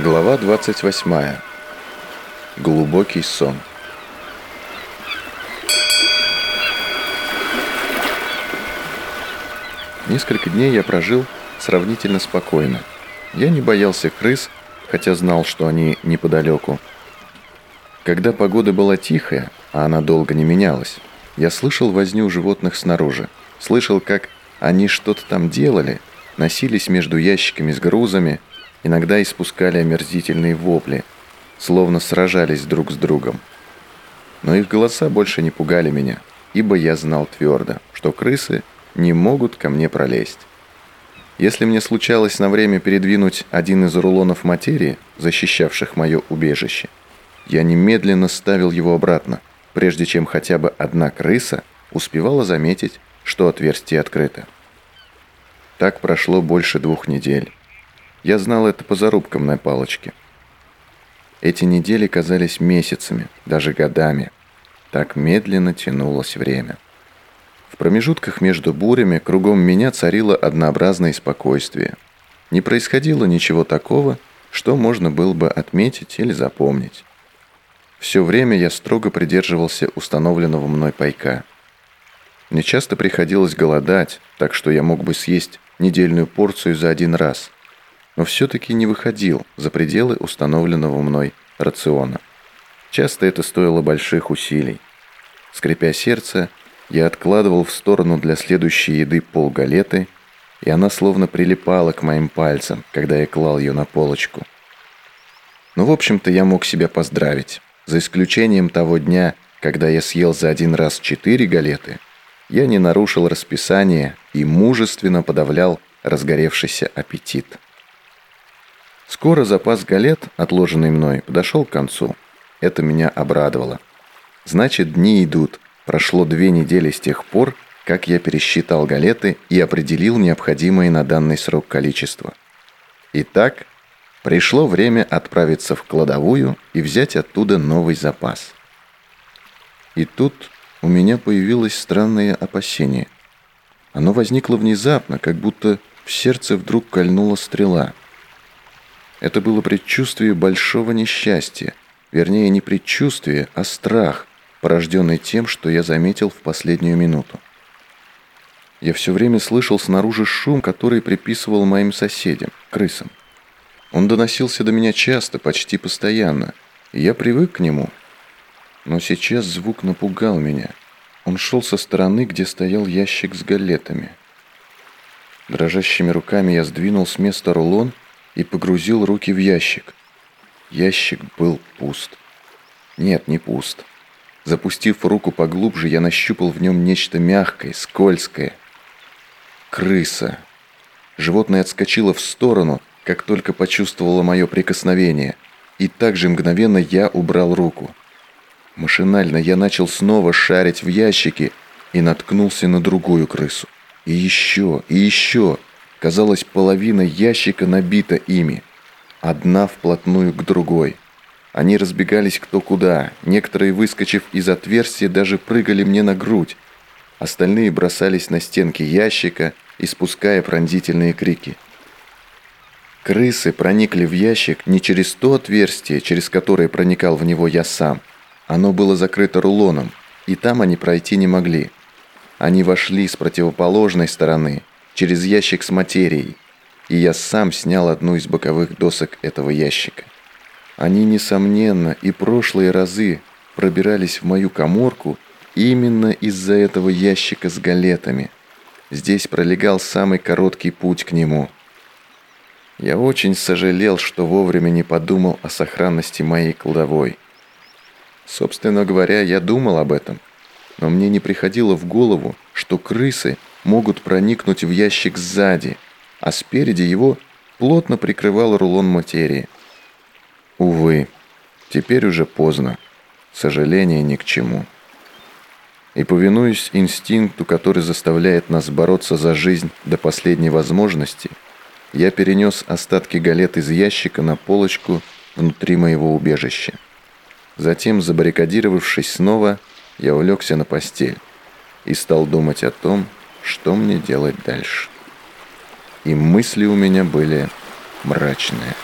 Глава 28. Глубокий сон. Несколько дней я прожил сравнительно спокойно. Я не боялся крыс, хотя знал, что они неподалеку. Когда погода была тихая, а она долго не менялась, я слышал возню животных снаружи. Слышал, как они что-то там делали, носились между ящиками с грузами, иногда испускали омерзительные вопли, словно сражались друг с другом. Но их голоса больше не пугали меня, ибо я знал твердо, что крысы не могут ко мне пролезть. Если мне случалось на время передвинуть один из рулонов материи, защищавших мое убежище, я немедленно ставил его обратно, прежде чем хотя бы одна крыса успевала заметить, что отверстие открыто. Так прошло больше двух недель. Я знал это по зарубкам на палочке. Эти недели казались месяцами, даже годами. Так медленно тянулось время. В промежутках между бурями кругом меня царило однообразное спокойствие. Не происходило ничего такого, что можно было бы отметить или запомнить. Все время я строго придерживался установленного мной пайка. Мне часто приходилось голодать, так что я мог бы съесть недельную порцию за один раз – но все-таки не выходил за пределы установленного мной рациона. Часто это стоило больших усилий. Скрипя сердце, я откладывал в сторону для следующей еды полгалеты, и она словно прилипала к моим пальцам, когда я клал ее на полочку. Но, в общем-то, я мог себя поздравить. За исключением того дня, когда я съел за один раз четыре галеты, я не нарушил расписание и мужественно подавлял разгоревшийся аппетит. Скоро запас галет, отложенный мной, подошел к концу. Это меня обрадовало. Значит, дни идут. Прошло две недели с тех пор, как я пересчитал галеты и определил необходимое на данный срок количество. Итак, пришло время отправиться в кладовую и взять оттуда новый запас. И тут у меня появилось странное опасение. Оно возникло внезапно, как будто в сердце вдруг кольнула стрела – это было предчувствие большого несчастья. Вернее, не предчувствие, а страх, порожденный тем, что я заметил в последнюю минуту. Я все время слышал снаружи шум, который приписывал моим соседям, крысам. Он доносился до меня часто, почти постоянно, и я привык к нему. Но сейчас звук напугал меня. Он шел со стороны, где стоял ящик с галетами. Дрожащими руками я сдвинул с места рулон – и погрузил руки в ящик. Ящик был пуст. Нет, не пуст. Запустив руку поглубже, я нащупал в нем нечто мягкое, скользкое. Крыса. Животное отскочило в сторону, как только почувствовало мое прикосновение, и также мгновенно я убрал руку. Машинально я начал снова шарить в ящике и наткнулся на другую крысу. И еще, и еще. Казалось, половина ящика набита ими. Одна вплотную к другой. Они разбегались кто куда. Некоторые, выскочив из отверстия, даже прыгали мне на грудь. Остальные бросались на стенки ящика, испуская пронзительные крики. Крысы проникли в ящик не через то отверстие, через которое проникал в него я сам. Оно было закрыто рулоном, и там они пройти не могли. Они вошли с противоположной стороны, через ящик с материей, и я сам снял одну из боковых досок этого ящика. Они, несомненно, и прошлые разы пробирались в мою коморку именно из-за этого ящика с галетами. Здесь пролегал самый короткий путь к нему. Я очень сожалел, что вовремя не подумал о сохранности моей кладовой. Собственно говоря, я думал об этом, но мне не приходило в голову, что крысы – могут проникнуть в ящик сзади, а спереди его плотно прикрывал рулон материи. Увы, теперь уже поздно. Сожаление ни к чему. И повинуясь инстинкту, который заставляет нас бороться за жизнь до последней возможности, я перенес остатки галет из ящика на полочку внутри моего убежища. Затем, забаррикадировавшись снова, я улегся на постель и стал думать о том, что мне делать дальше. И мысли у меня были мрачные.